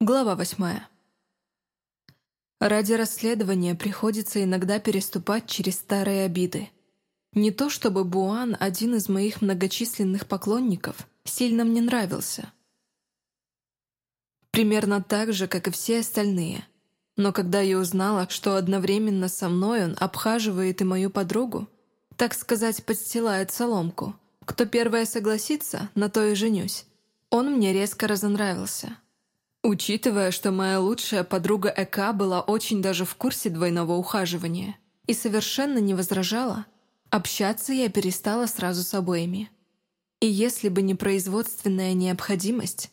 Глава восьмая. Ради расследования приходится иногда переступать через старые обиды. Не то чтобы Буан, один из моих многочисленных поклонников, сильно мне нравился. Примерно так же, как и все остальные. Но когда я узнала, что одновременно со мной он обхаживает и мою подругу, так сказать, подстилает соломку, кто первая согласится, на то и женюсь, он мне резко разонравился. Учитывая, что моя лучшая подруга Эка была очень даже в курсе двойного ухаживания и совершенно не возражала, общаться я перестала сразу с обоими. И если бы не производственная необходимость,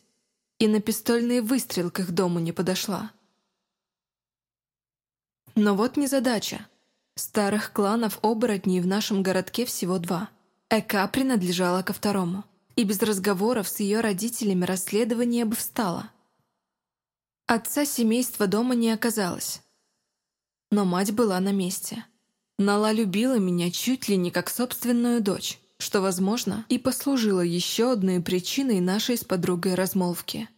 и на пистольный выстрел к их дому не подошла. Но вот незадача. Старых кланов оборотней в нашем городке всего два. Эка принадлежала ко второму, и без разговоров с ее родителями расследование бы встало – Отца семейства дома не оказалось. Но мать была на месте. Нала любила меня чуть ли не как собственную дочь, что, возможно, и послужило еще одной причиной нашей с подругой размолвки.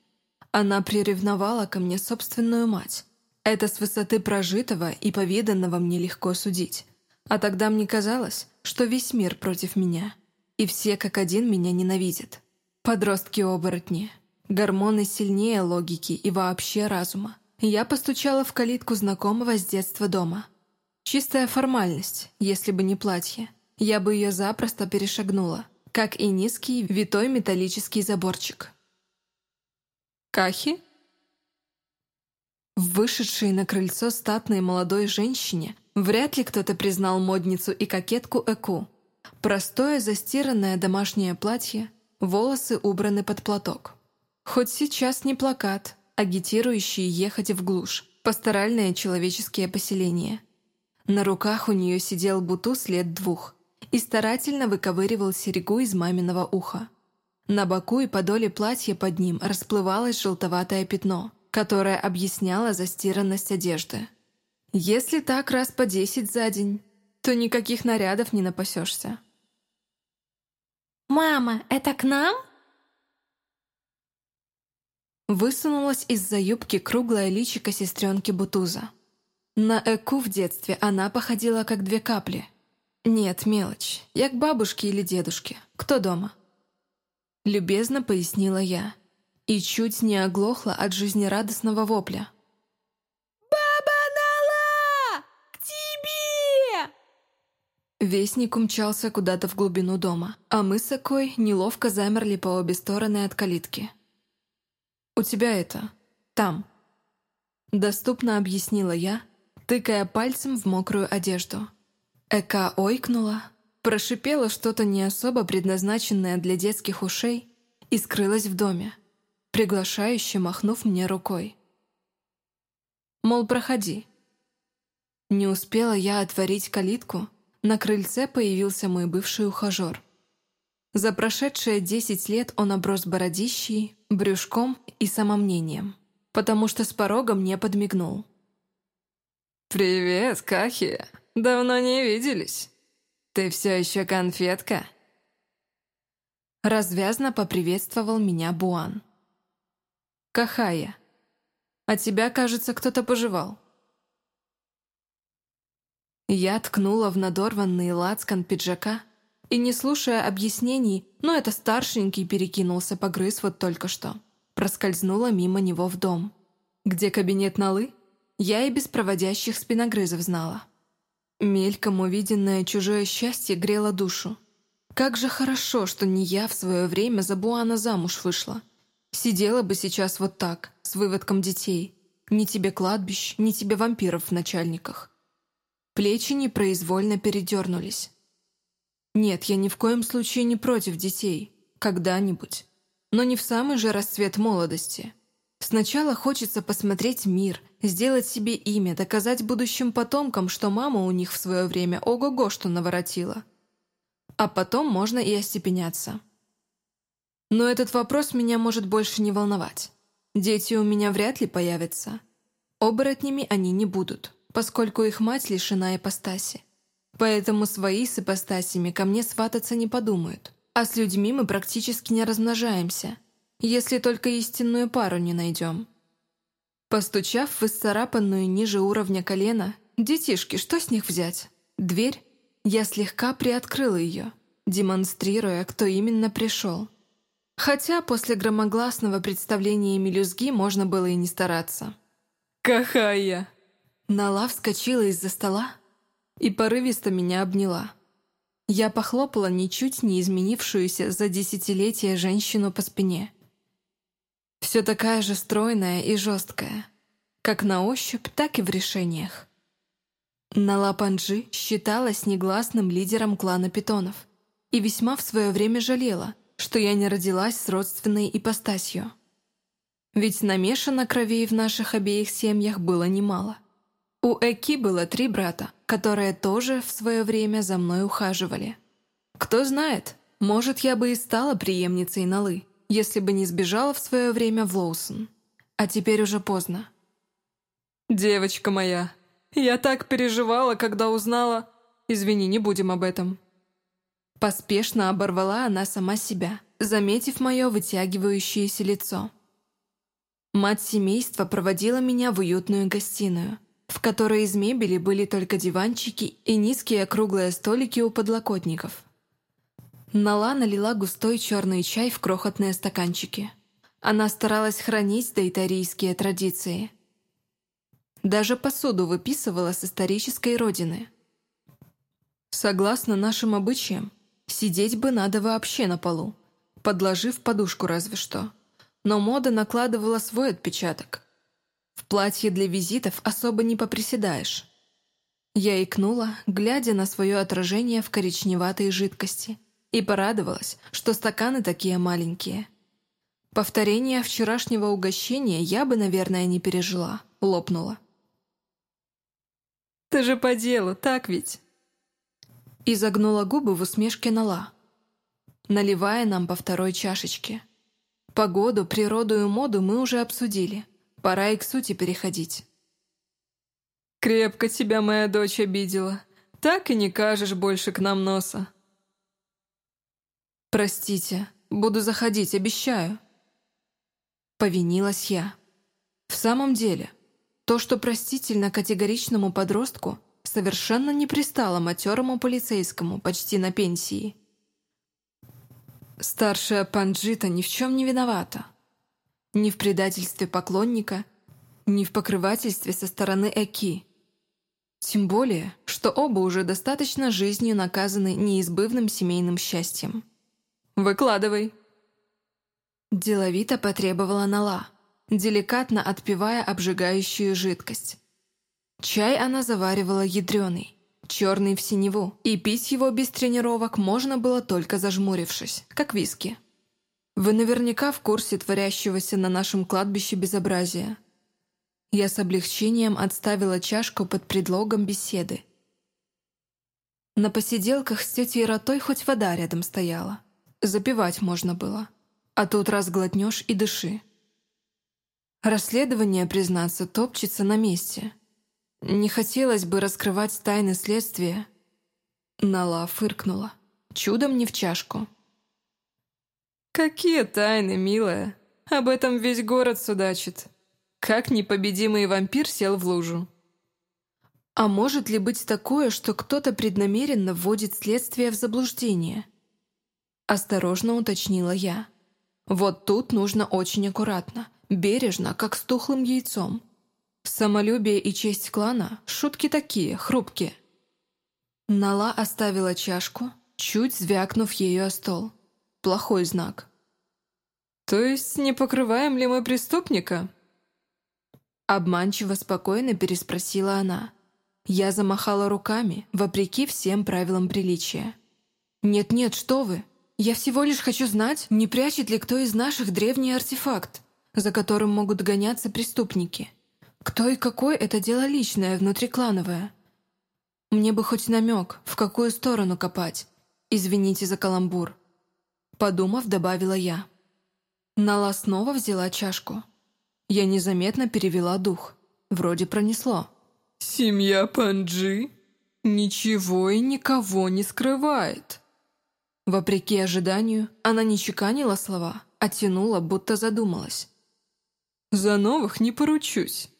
Она приревновала ко мне собственную мать. Это с высоты прожитого и поведанного мне легко судить. А тогда мне казалось, что весь мир против меня. И все как один меня ненавидят. Подростки-оборотни. Гормоны сильнее логики и вообще разума. Я постучала в калитку знакомого с детства дома. Чистая формальность, если бы не платье. Я бы ее запросто перешагнула, как и низкий витой металлический заборчик. «Кахи?» Вышедшей на крыльцо статной молодой женщине вряд ли кто-то признал модницу и кокетку Эку. Простое застиранное домашнее платье, волосы убраны под платок. Хоть сейчас не плакат, агитирующий ехать в глушь, пасторальное человеческие поселения. На руках у нее сидел бутуз лет двух и старательно выковыривал серегу из маминого уха. На боку и подоле платья под ним расплывалось желтоватое пятно, которое объясняло застиранность одежды. Если так раз по десять за день, то никаких нарядов не напасешься. «Мама, это к нам?» Высунулась из-за юбки круглая личико сестренки Бутуза. На Эку в детстве она походила как две капли. Нет, мелочь. Я к бабушке или дедушке. Кто дома? Любезно пояснила я. И чуть не оглохла от жизнерадостного вопля. «Баба Нала! К тебе!» Вестник умчался куда-то в глубину дома, а мы с Экой неловко замерли по обе стороны от калитки. «У тебя это... там». Доступно объяснила я, тыкая пальцем в мокрую одежду. Эка ойкнула, прошипела что-то не особо предназначенное для детских ушей и скрылась в доме, приглашающе махнув мне рукой. Мол, проходи. Не успела я отворить калитку, на крыльце появился мой бывший ухажер. За прошедшие десять лет он оброс бородищей, брюшком и самомнением, потому что с порога мне подмигнул. «Привет, Кахи! Давно не виделись. Ты все еще конфетка?» Развязно поприветствовал меня Буан. «Кахая, а тебя, кажется, кто-то пожевал». Я ткнула в надорванный лацкан пиджака, и, не слушая объяснений, но это старшенький перекинулся, погрыз вот только что, проскользнула мимо него в дом. Где кабинет Налы? Я и без проводящих спиногрызов знала. Мельком увиденное чужое счастье грело душу. Как же хорошо, что не я в свое время за Буана замуж вышла. Сидела бы сейчас вот так, с выводком детей. Ни тебе кладбищ, ни тебе вампиров в начальниках. Плечи непроизвольно передернулись. Нет, я ни в коем случае не против детей. Когда-нибудь. Но не в самый же расцвет молодости. Сначала хочется посмотреть мир, сделать себе имя, доказать будущим потомкам, что мама у них в свое время ого-го что наворотила. А потом можно и остепеняться. Но этот вопрос меня может больше не волновать. Дети у меня вряд ли появятся. Оборотнями они не будут, поскольку их мать лишена ипостаси. Поэтому свои с ипостасями ко мне свататься не подумают. А с людьми мы практически не размножаемся, если только истинную пару не найдем. Постучав в исцарапанную ниже уровня колена, детишки, что с них взять? Дверь? Я слегка приоткрыла ее, демонстрируя, кто именно пришел. Хотя после громогласного представления мелюзги можно было и не стараться. «Какая!» Нала вскочила из-за стола и порывисто меня обняла. Я похлопала ничуть не изменившуюся за десятилетия женщину по спине. Все такая же стройная и жесткая, как на ощупь, так и в решениях. Нала Панджи считалась негласным лидером клана питонов и весьма в свое время жалела, что я не родилась с родственной ипостасью. Ведь намешано кровей в наших обеих семьях было немало. У Эки было три брата, которые тоже в свое время за мной ухаживали. Кто знает, может, я бы и стала преемницей Налы, если бы не сбежала в свое время в Лоусон. А теперь уже поздно. «Девочка моя, я так переживала, когда узнала... Извини, не будем об этом». Поспешно оборвала она сама себя, заметив мое вытягивающееся лицо. Мать семейства проводила меня в уютную гостиную, которой из мебели были только диванчики и низкие округлые столики у подлокотников. Нала налила густой черный чай в крохотные стаканчики. Она старалась хранить дейтарийские традиции. Даже посуду выписывала с исторической родины. Согласно нашим обычаям, сидеть бы надо вообще на полу, подложив подушку разве что. Но мода накладывала свой отпечаток. В платье для визитов особо не поприседаешь. Я икнула, глядя на свое отражение в коричневатой жидкости, и порадовалась, что стаканы такие маленькие. Повторение вчерашнего угощения я бы, наверное, не пережила, лопнула. «Ты же по делу, так ведь?» И загнула губы в усмешке Нала, наливая нам по второй чашечке. Погоду, природу и моду мы уже обсудили – Пора и к сути переходить. «Крепко тебя моя дочь обидела. Так и не кажешь больше к нам носа». «Простите, буду заходить, обещаю». Повинилась я. В самом деле, то, что простительно категоричному подростку, совершенно не пристало матерому полицейскому, почти на пенсии. Старшая Панджита ни в чем не виновата ни в предательстве поклонника, ни в покрывательстве со стороны Эки. Тем более, что оба уже достаточно жизнью наказаны неизбывным семейным счастьем. «Выкладывай!» Деловито потребовала Нала, деликатно отпивая обжигающую жидкость. Чай она заваривала ядреный, черный в синеву, и пить его без тренировок можно было только зажмурившись, как виски. Вы наверняка в курсе творящегося на нашем кладбище безобразия. Я с облегчением отставила чашку под предлогом беседы. На посиделках с тетей Ротой хоть вода рядом стояла. Запивать можно было. А тут раз глотнешь и дыши. Расследование, признаться, топчется на месте. Не хотелось бы раскрывать тайны следствия. Нала фыркнула. Чудом не в чашку. «Какие тайны, милая? Об этом весь город судачит. Как непобедимый вампир сел в лужу». «А может ли быть такое, что кто-то преднамеренно вводит следствие в заблуждение?» Осторожно уточнила я. «Вот тут нужно очень аккуратно, бережно, как с тухлым яйцом. Самолюбие и честь клана — шутки такие, хрупкие». Нала оставила чашку, чуть звякнув ею о стол плохой знак. «То есть не покрываем ли мы преступника?» Обманчиво спокойно переспросила она. Я замахала руками, вопреки всем правилам приличия. «Нет-нет, что вы! Я всего лишь хочу знать, не прячет ли кто из наших древний артефакт, за которым могут гоняться преступники. Кто и какой — это дело личное, внутриклановое. Мне бы хоть намек, в какую сторону копать. Извините за каламбур». Подумав, добавила я. Нала снова взяла чашку. Я незаметно перевела дух. Вроде пронесло. «Семья Панджи ничего и никого не скрывает». Вопреки ожиданию, она не чеканила слова, а тянула, будто задумалась. За новых не поручусь.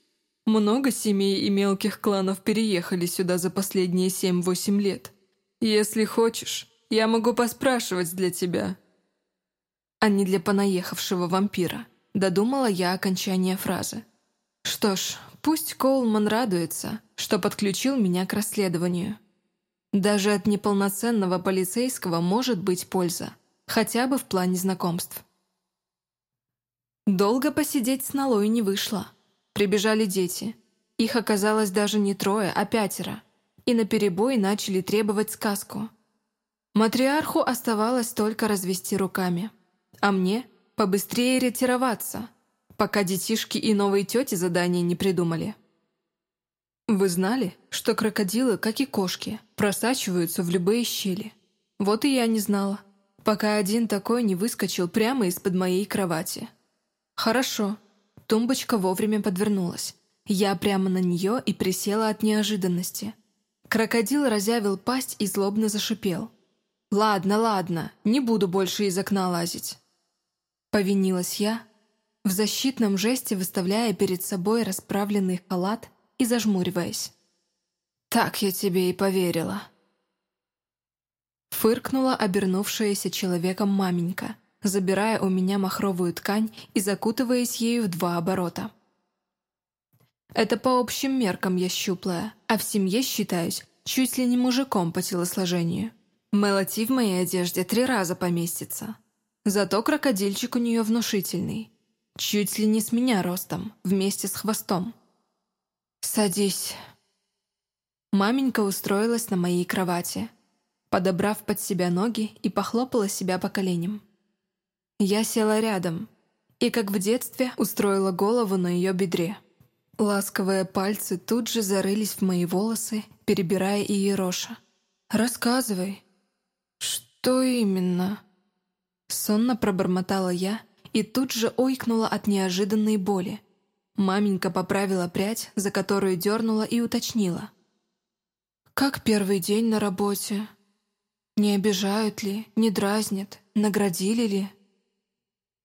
Много семей и мелких кланов переехали сюда за последние семь-восемь лет. Если хочешь, я могу поспрашивать для тебя». А не для понаехавшего вампира. Додумала я окончание фразы. Что ж, пусть Коулман радуется, что подключил меня к расследованию. Даже от неполноценного полицейского может быть польза, хотя бы в плане знакомств. Долго посидеть с Налой не вышло. Прибежали дети. Их оказалось даже не трое, а пятеро. И наперебой начали требовать сказку. Матриарху оставалось только развести руками. А мне побыстрее ретироваться, пока детишки и новые тети задания не придумали. Вы знали, что крокодилы, как и кошки, просачиваются в любые щели? Вот и я не знала, пока один такой не выскочил прямо из-под моей кровати. Хорошо, Тумбочка вовремя подвернулась. Я прямо на нее и присела от неожиданности. Крокодил разявил пасть и злобно зашипел. «Ладно, ладно, не буду больше из окна лазить». Повинилась я, в защитном жесте выставляя перед собой расправленный халат и зажмуриваясь. «Так я тебе и поверила». Фыркнула обернувшаяся человеком маменька – забирая у меня махровую ткань и закутываясь ею в два оборота. Это по общим меркам я щуплая, а в семье считаюсь чуть ли не мужиком по телосложению. Мелоти в моей одежде три раза поместится. Зато крокодильчик у нее внушительный. Чуть ли не с меня ростом, вместе с хвостом. «Садись». Маменька устроилась на моей кровати, подобрав под себя ноги и похлопала себя по коленям. Я села рядом и, как в детстве, устроила голову на ее бедре. Ласковые пальцы тут же зарылись в мои волосы, перебирая и ероша. «Рассказывай». «Что именно?» Сонно пробормотала я и тут же ойкнула от неожиданной боли. Маменька поправила прядь, за которую дернула и уточнила. «Как первый день на работе? Не обижают ли, не дразнят, наградили ли?»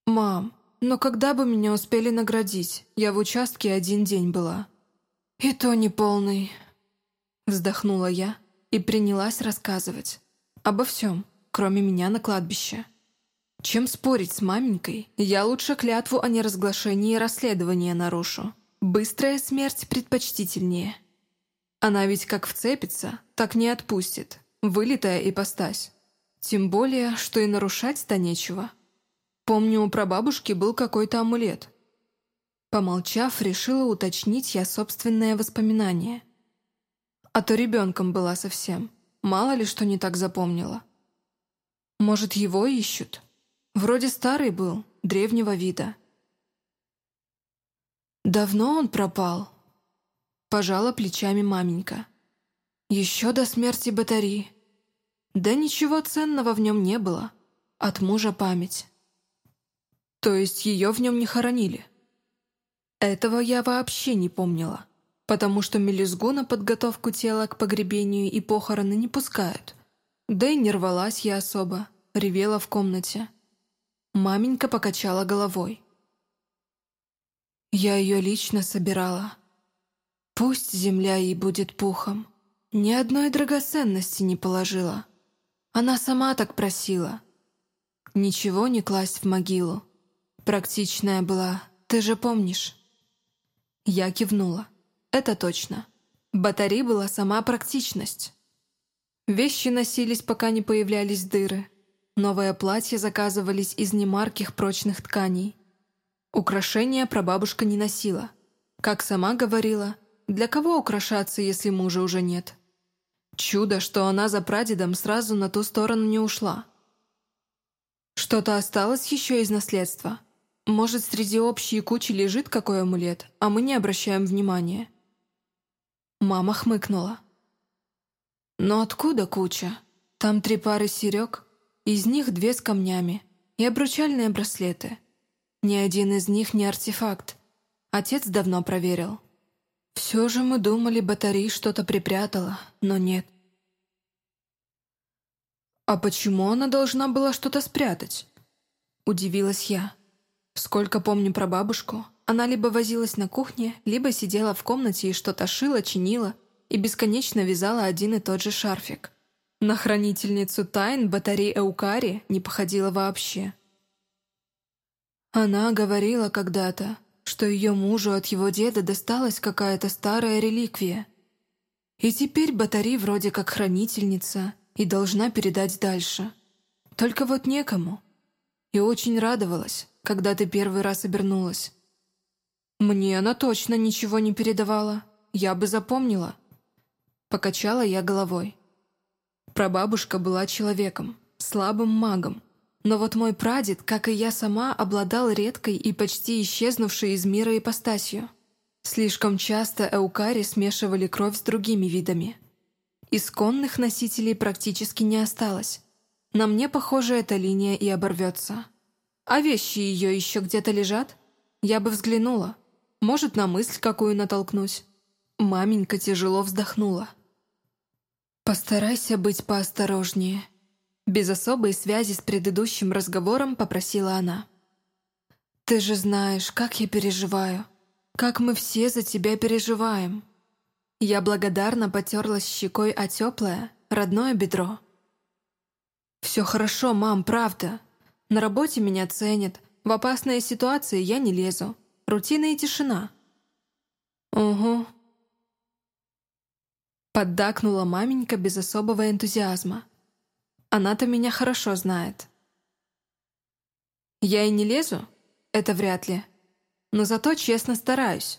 «Мам, но когда бы меня успели наградить? Я в участке один день была». «И то не полный», — вздохнула я и принялась рассказывать. Обо всем, кроме меня на кладбище. Чем спорить с маменькой, я лучше клятву о неразглашении расследования нарушу. Быстрая смерть предпочтительнее. Она ведь как вцепится, так не отпустит. Вылитая ипостась. Тем более, что и нарушать-то нечего. Помню, у прабабушки был какой-то амулет. Помолчав, решила уточнить я собственное воспоминание. А то ребенком была совсем. Мало ли что не так запомнила. Может, его ищут? Вроде старый был, древнего вида. Давно он пропал. Пожала плечами маменька. Еще до смерти батареи. Да ничего ценного в нем не было. От мужа память. То есть ее в нем не хоронили? Этого я вообще не помнила, потому что мелюзгу на подготовку тела к погребению и похороны не пускают. Да и не рвалась я особо, ревела в комнате. Маменька покачала головой. Я ее лично собирала. Пусть земля ей будет пухом. Ни одной драгоценности не положила. Она сама так просила. Ничего не класть в могилу. Практичная была, ты же помнишь?» Я кивнула. «Это точно. Батарея была сама практичность. Вещи носились, пока не появлялись дыры. Новые платья заказывались из немарких прочных тканей. Украшения прабабушка не носила. Как сама говорила, для кого украшаться, если мужа уже нет? Чудо, что она за прадедом сразу на ту сторону не ушла. Что-то осталось еще из наследства. Может, среди общей кучи лежит какой амулет, а мы не обращаем внимания?» Мама хмыкнула. «Но откуда куча? Там три пары серег, из них две с камнями и обручальные браслеты. Ни один из них не артефакт. Отец давно проверил. Все же мы думали, батарея что-то припрятала, но нет». «А почему она должна была что-то спрятать?» Удивилась я. Сколько помню про бабушку, она либо возилась на кухне, либо сидела в комнате и что-то шила, чинила и бесконечно вязала один и тот же шарфик. На хранительницу тайн батареи Эукари не походила вообще. Она говорила когда-то, что ее мужу от его деда досталась какая-то старая реликвия. И теперь Батари вроде как хранительница и должна передать дальше. Только вот некому. И очень радовалась, когда ты первый раз обернулась. Мне она точно ничего не передавала. Я бы запомнила. Покачала я головой. Прабабушка была человеком, слабым магом, но вот мой прадед, как и я сама, обладал редкой и почти исчезнувшей из мира ипостасью. Слишком часто эукари смешивали кровь с другими видами. Исконных носителей практически не осталось. На мне, похоже, эта линия и оборвется. А вещи ее еще где-то лежат? Я бы взглянула. Может, на мысль какую натолкнусь. Маменька тяжело вздохнула. «Постарайся быть поосторожнее», без особой связи с предыдущим разговором попросила она. «Ты же знаешь, как я переживаю. Как мы все за тебя переживаем». Я благодарно потерлась щекой о теплое, родное бедро. «Все хорошо, мам, правда. На работе меня ценят. В опасные ситуации я не лезу. Рутина и тишина». «Угу». Поддакнула маменька без особого энтузиазма. Она-то меня хорошо знает. Я и не лезу? Это вряд ли. Но зато честно стараюсь.